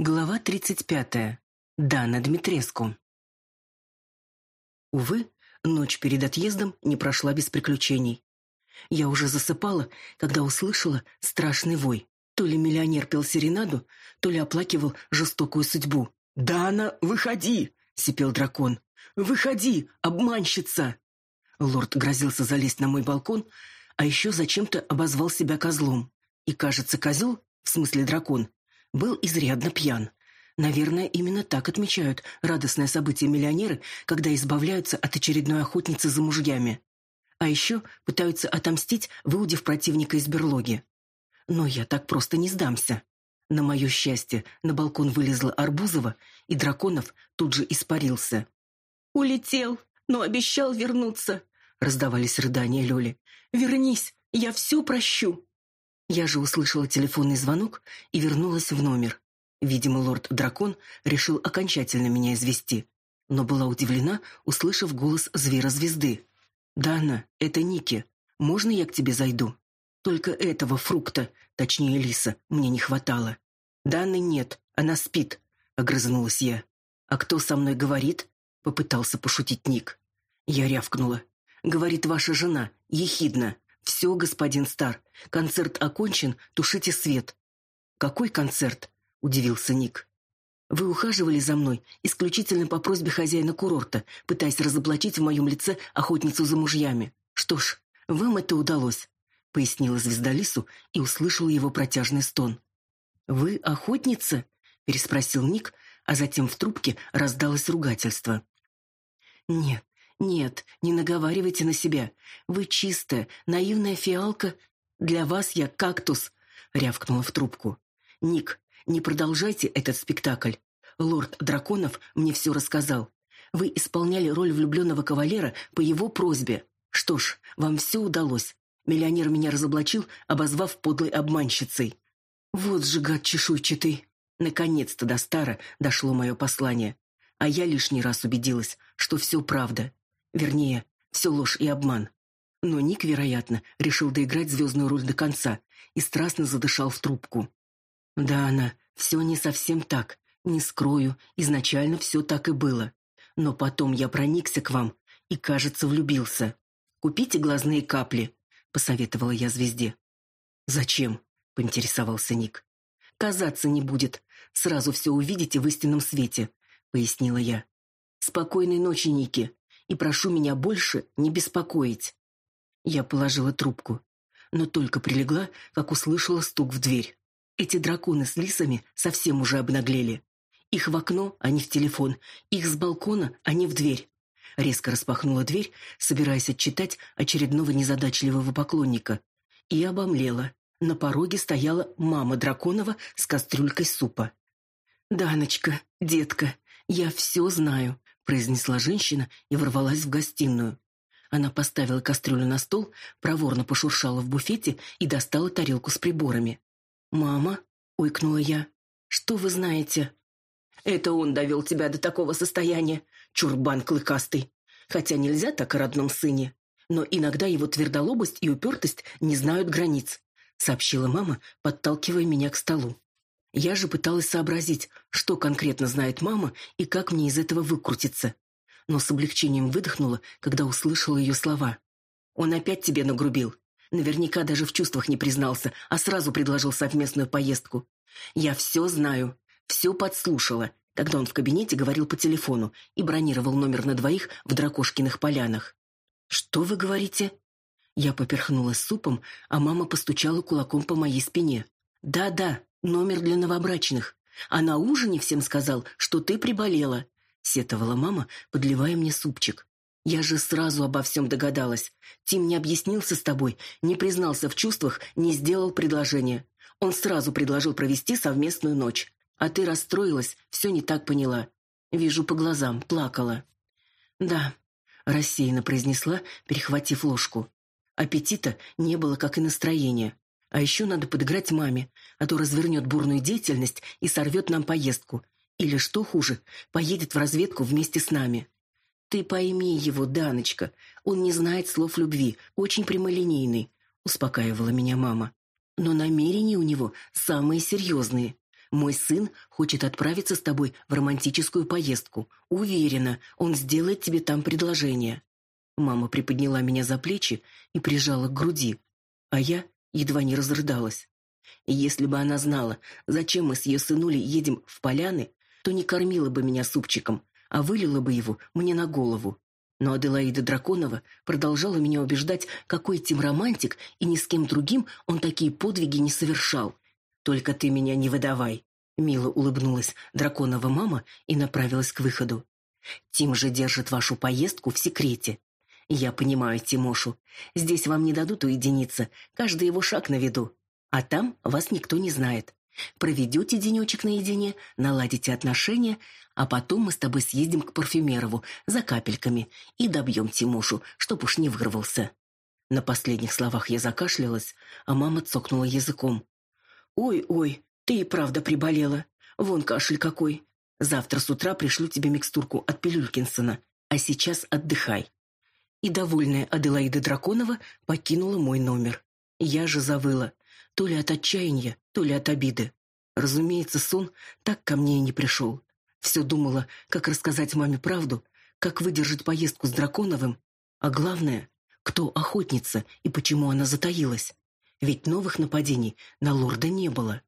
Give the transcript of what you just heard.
Глава 35. Дана Дмитреску. Увы, ночь перед отъездом не прошла без приключений. Я уже засыпала, когда услышала страшный вой. То ли миллионер пел серенаду, то ли оплакивал жестокую судьбу. «Дана, выходи!» — сипел дракон. «Выходи, обманщица!» Лорд грозился залезть на мой балкон, а еще зачем-то обозвал себя козлом. И, кажется, козел, в смысле дракон, был изрядно пьян. Наверное, именно так отмечают радостное событие миллионеры, когда избавляются от очередной охотницы за мужьями. А еще пытаются отомстить, выудив противника из берлоги. Но я так просто не сдамся. На мое счастье, на балкон вылезла Арбузова, и Драконов тут же испарился. «Улетел, но обещал вернуться», — раздавались рыдания Лёли. «Вернись, я все прощу». Я же услышала телефонный звонок и вернулась в номер. Видимо, лорд-дракон решил окончательно меня извести, но была удивлена, услышав голос звера-звезды. «Дана, это Ники. Можно я к тебе зайду?» Только этого фрукта, точнее лиса, мне не хватало. «Даны нет, она спит», — огрызнулась я. «А кто со мной говорит?» — попытался пошутить Ник. Я рявкнула. «Говорит ваша жена, ехидна. «Все, господин Стар, концерт окончен, тушите свет». «Какой концерт?» — удивился Ник. «Вы ухаживали за мной исключительно по просьбе хозяина курорта, пытаясь разоблачить в моем лице охотницу за мужьями. Что ж, вам это удалось», — пояснила звездолису и услышал его протяжный стон. «Вы охотница?» — переспросил Ник, а затем в трубке раздалось ругательство. «Нет, нет, не наговаривайте на себя. Вы чистая, наивная фиалка. Для вас я кактус, рявкнула в трубку. Ник, не продолжайте этот спектакль. Лорд Драконов мне все рассказал. Вы исполняли роль влюбленного кавалера по его просьбе. Что ж, вам все удалось. Миллионер меня разоблачил, обозвав подлой обманщицей. Вот же гад чешуйчатый. Наконец-то до Стара дошло мое послание. А я лишний раз убедилась, что все правда. Вернее, все ложь и обман. Но Ник, вероятно, решил доиграть звездную роль до конца и страстно задышал в трубку. Да, она, все не совсем так. Не скрою, изначально все так и было. Но потом я проникся к вам и, кажется, влюбился. Купите глазные капли, посоветовала я звезде. Зачем? поинтересовался Ник. Казаться не будет. Сразу все увидите в истинном свете, пояснила я. Спокойной ночи, Ники и прошу меня больше не беспокоить. Я положила трубку, но только прилегла, как услышала стук в дверь. Эти драконы с лисами совсем уже обнаглели. Их в окно, а не в телефон, их с балкона, а не в дверь. Резко распахнула дверь, собираясь отчитать очередного незадачливого поклонника, и обомлела. На пороге стояла мама Драконова с кастрюлькой супа. «Даночка, детка, я все знаю произнесла женщина и ворвалась в гостиную. Она поставила кастрюлю на стол, проворно пошуршала в буфете и достала тарелку с приборами. «Мама», — ойкнула я, — «что вы знаете?» «Это он довел тебя до такого состояния, чурбан клыкастый. Хотя нельзя так о родном сыне. Но иногда его твердолобость и упертость не знают границ», — сообщила мама, подталкивая меня к столу. Я же пыталась сообразить, что конкретно знает мама и как мне из этого выкрутиться. Но с облегчением выдохнула, когда услышала ее слова. «Он опять тебе нагрубил. Наверняка даже в чувствах не признался, а сразу предложил совместную поездку. Я все знаю, все подслушала, когда он в кабинете говорил по телефону и бронировал номер на двоих в Дракошкиных полянах. «Что вы говорите?» Я поперхнулась супом, а мама постучала кулаком по моей спине. «Да-да, номер для новобрачных. А на ужине всем сказал, что ты приболела, сетовала мама, подливая мне супчик. Я же сразу обо всем догадалась. Тим не объяснился с тобой, не признался в чувствах, не сделал предложение. Он сразу предложил провести совместную ночь. А ты расстроилась, все не так поняла. Вижу по глазам, плакала. Да, рассеянно произнесла, перехватив ложку. Аппетита не было, как и настроения. А еще надо подыграть маме, а то развернет бурную деятельность и сорвет нам поездку. Или, что хуже, поедет в разведку вместе с нами. Ты пойми его, Даночка, он не знает слов любви, очень прямолинейный, успокаивала меня мама. Но намерения у него самые серьезные. Мой сын хочет отправиться с тобой в романтическую поездку. Уверена, он сделает тебе там предложение. Мама приподняла меня за плечи и прижала к груди, а я едва не разрыдалась. Если бы она знала, зачем мы с ее сынулей едем в поляны, то не кормила бы меня супчиком, а вылила бы его мне на голову. Но Аделаида Драконова продолжала меня убеждать, какой Тим романтик, и ни с кем другим он такие подвиги не совершал. «Только ты меня не выдавай», — мило улыбнулась Драконова мама и направилась к выходу. «Тим же держит вашу поездку в секрете. Я понимаю Тимошу. Здесь вам не дадут уединиться, каждый его шаг на виду. А там вас никто не знает. Проведете денечек наедине, наладите отношения, а потом мы с тобой съездим к парфюмерову за капельками и добьем Тимошу, чтоб уж не вырвался». На последних словах я закашлялась, а мама цокнула языком. «Ой-ой, ты и правда приболела. Вон кашель какой. Завтра с утра пришлю тебе микстурку от Пилюлькинсона, а сейчас отдыхай и довольная Аделаида Драконова покинула мой номер. Я же завыла, то ли от отчаяния, то ли от обиды. Разумеется, сон так ко мне и не пришел. Все думала, как рассказать маме правду, как выдержать поездку с Драконовым, а главное, кто охотница и почему она затаилась. Ведь новых нападений на лорда не было.